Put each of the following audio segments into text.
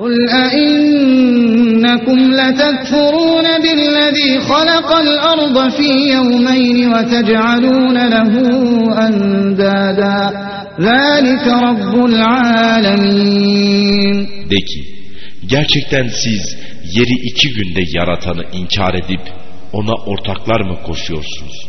قل أئنكم لتكفرون بالذي خلق الأرض في يومين وتجعلون له أندادا ذلك رب العالمين De ki, gerçekten siz yeri iki günde yaratanı inkar edip ona ortaklar mı koşuyorsunuz?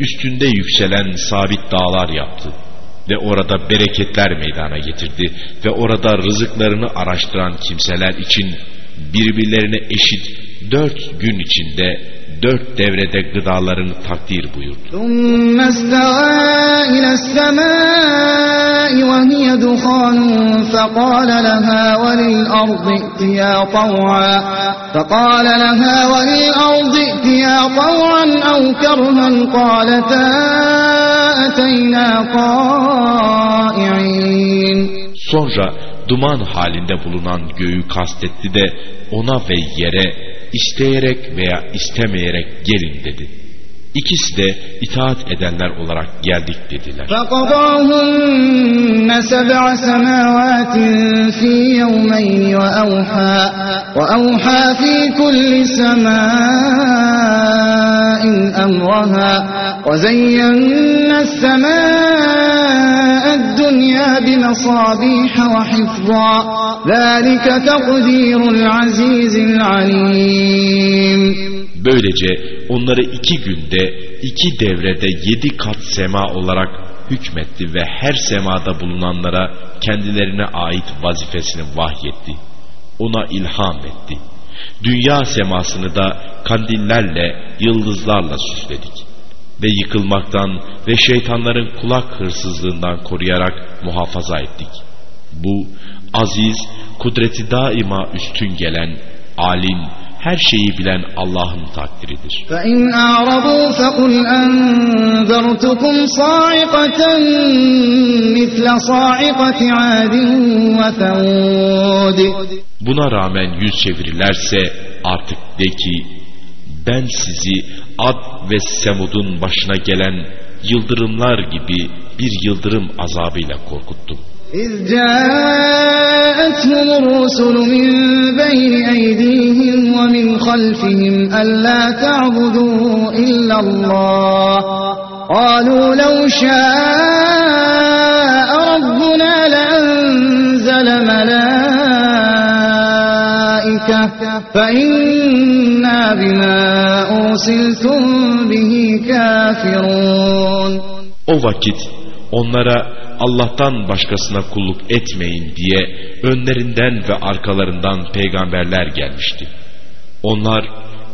üstünde yükselen sabit dağlar yaptı. Ve orada bereketler meydana getirdi. Ve orada rızıklarını araştıran kimseler için birbirlerine eşit dört gün içinde dört devrede gıdalarını takdir buyurdu. ثم استوى إلى السماء وهي دخان فقال لها وللأرض ائتيا طوعا فقال لها وللأرض ائتيا طوعا أو كرها قالتا أتينا طائعين Sonra duman halinde bulunan göğü kastetti de ona ve yere isteyerek veya istemeyerek gelin dedi. İkisi de itaat edenler olarak geldik dediler. فقضاهن سبع سماوات في يومين وأوحى, وأوحى في كل سماء أمرها وزينا السماء الدنيا بمصابيح وحفظا ذلك تقدير العزيز العليم Böylece onları iki günde iki devrede yedi kat sema olarak hükmetti ve her semada bulunanlara kendilerine ait vazifesini vahyetti. Ona ilham etti. Dünya semasını da kandillerle, yıldızlarla süsledik. Ve yıkılmaktan ve şeytanların kulak hırsızlığından koruyarak muhafaza ettik. Bu aziz, kudreti daima üstün gelen, alim, her şeyi bilen Allah'ın takdiridir. فإن أعرضوا فقل أنذرتكم صاعقة مثل صاعقة عاد وثمود Buna rağmen yüz çevirirlerse artık de ki ben sizi Ad ve Semud'un başına gelen yıldırımlar gibi bir yıldırım azabıyla korkuttum. إذ جاءتهم الرسل من بين أيديهم ومن خلفهم ألا تعبدوا إلا الله قالوا لو شاء ربنا لأنزل ملائكة فإنا بما أرسلتم به كافرون O vakit onlara Allah'tan başkasına kulluk etmeyin diye önlerinden ve arkalarından peygamberler gelmişti. Onlar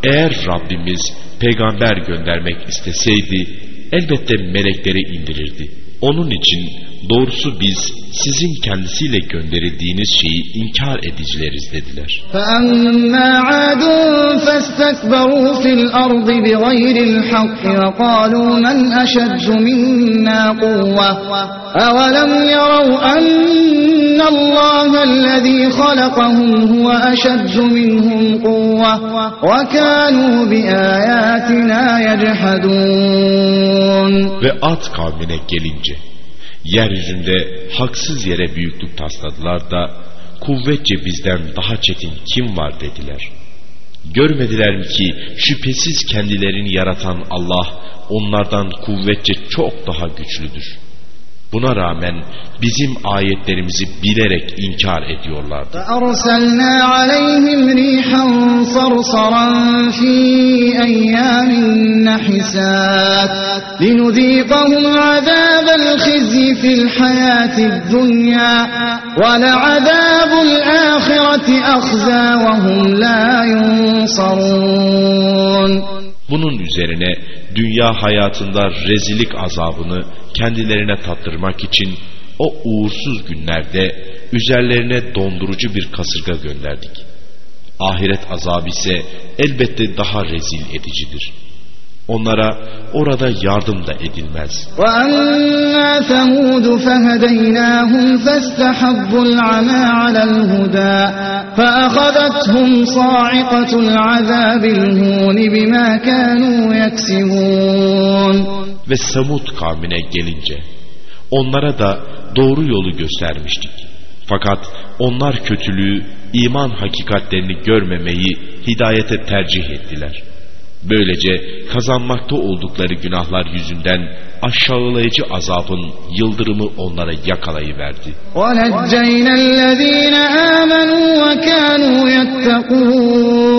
eğer Rabbimiz peygamber göndermek isteseydi elbette melekleri indirirdi. Onun için Doğrusu biz sizin kendisiyle gönderildiğiniz şeyi inkar edicileriz dediler. Ve at kavmine gelince yeryüzünde haksız yere büyüklük tasladılar da kuvvetçe bizden daha çetin kim var dediler. Görmediler mi ki şüphesiz kendilerini yaratan Allah onlardan kuvvetçe çok daha güçlüdür. Buna rağmen bizim ayetlerimizi bilerek inkar ediyorlardı. فأرسلنا عليهم ريحا صرصرا في أيام نحسات لنذيقهم عذاب الخزي في الحياة الدنيا ولعذاب الآخرة أخزى وهم لا ينصرون bunun üzerine dünya hayatında rezilik azabını kendilerine tattırmak için o uğursuz günlerde üzerlerine dondurucu bir kasırga gönderdik. Ahiret azabı ise elbette daha rezil edicidir. Onlara orada yardım da edilmez. Ve Samud kavmine gelince onlara da doğru yolu göstermiştik. Fakat onlar kötülüğü, iman hakikatlerini görmemeyi hidayete tercih ettiler.'' Böylece kazanmakta oldukları günahlar yüzünden aşağılayıcı azabın yıldırımı onlara yakalayıverdi. وَنَجَّيْنَا الَّذ۪ينَ آمَنُوا وَكَانُوا يَتَّقُونَ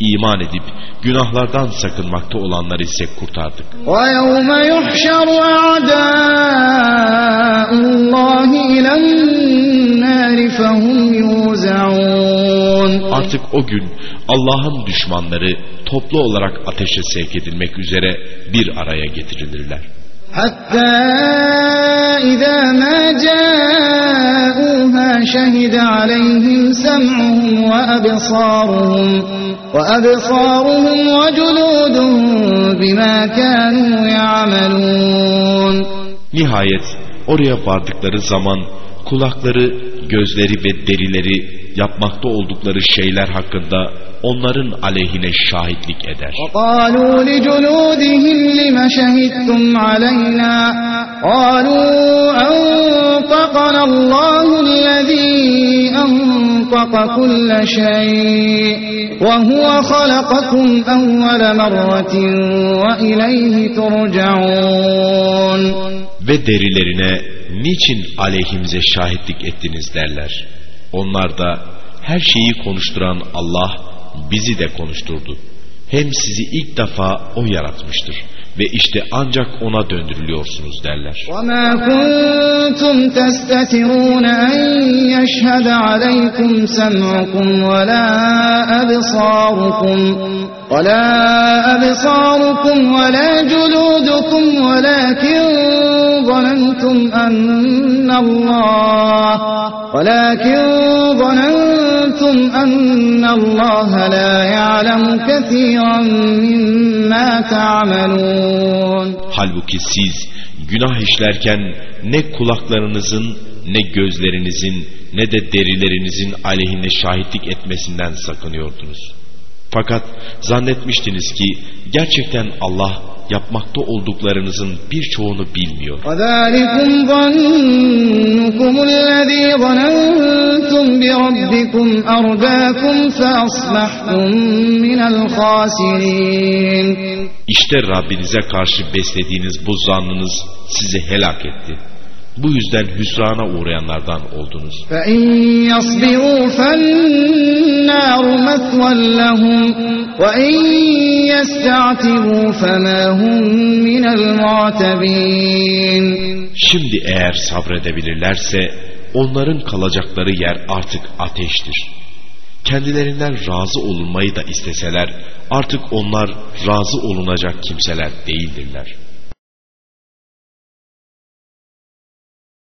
İman edip günahlardan sakınmakta olanları ise kurtardık. وَيَوْمَ يُحْشَرُ أَعْدَاءُ اللّٰهِ إِلَى النَّارِ فَهُمْ يُوزَعُونَ Artık o gün Allah'ın düşmanları toplu olarak ateşe sevk edilmek üzere bir araya getirilirler. Hatta izâ mâ câûhâ şehide aleyhim sem'uhum ve absâruhum ve absâruhum ve culûduhum bimâ kânû ya'melûn. Nihayet oraya vardıkları zaman kulakları, gözleri ve derileri yapmakta oldukları şeyler hakkında onların aleyhine şahitlik eder. وقالوا لجلودهم لم شهدتم علينا قالوا أنطقنا الله الذي أنطق كل شيء وهو خلقكم أول مرة وإليه ترجعون Ve derilerine niçin aleyhimize şahitlik ettiniz derler. Onlar da her şeyi konuşturan Allah bizi de konuşturdu. Hem sizi ilk defa O yaratmıştır. Ve işte ancak O'na döndürülüyorsunuz derler. وما كنتم تستترون أن يشهد عليكم سمعكم ولا أبصاركم ولا أبصاركم ولا جلودكم ولكن ظننتم أن الله ولكن ظننتم أن الله لا يعلم كثيرا مما تعملون Halbuki siz günah işlerken ne kulaklarınızın, ne gözlerinizin, ne de derilerinizin aleyhine şahitlik etmesinden sakınıyordunuz. Fakat zannetmiştiniz ki gerçekten Allah yapmakta olduklarınızın birçoğunu bilmiyor. وذلكم ظنكم الذي ظننتم بربكم أرداكم فأصبحتم من الخاسرين İşte Rabbinize karşı beslediğiniz bu zannınız sizi helak etti. Bu yüzden hüsrana uğrayanlardan oldunuz. Şimdi eğer sabredebilirlerse onların kalacakları yer artık ateştir. Kendilerinden razı olunmayı da isteseler artık onlar razı olunacak kimseler değildirler.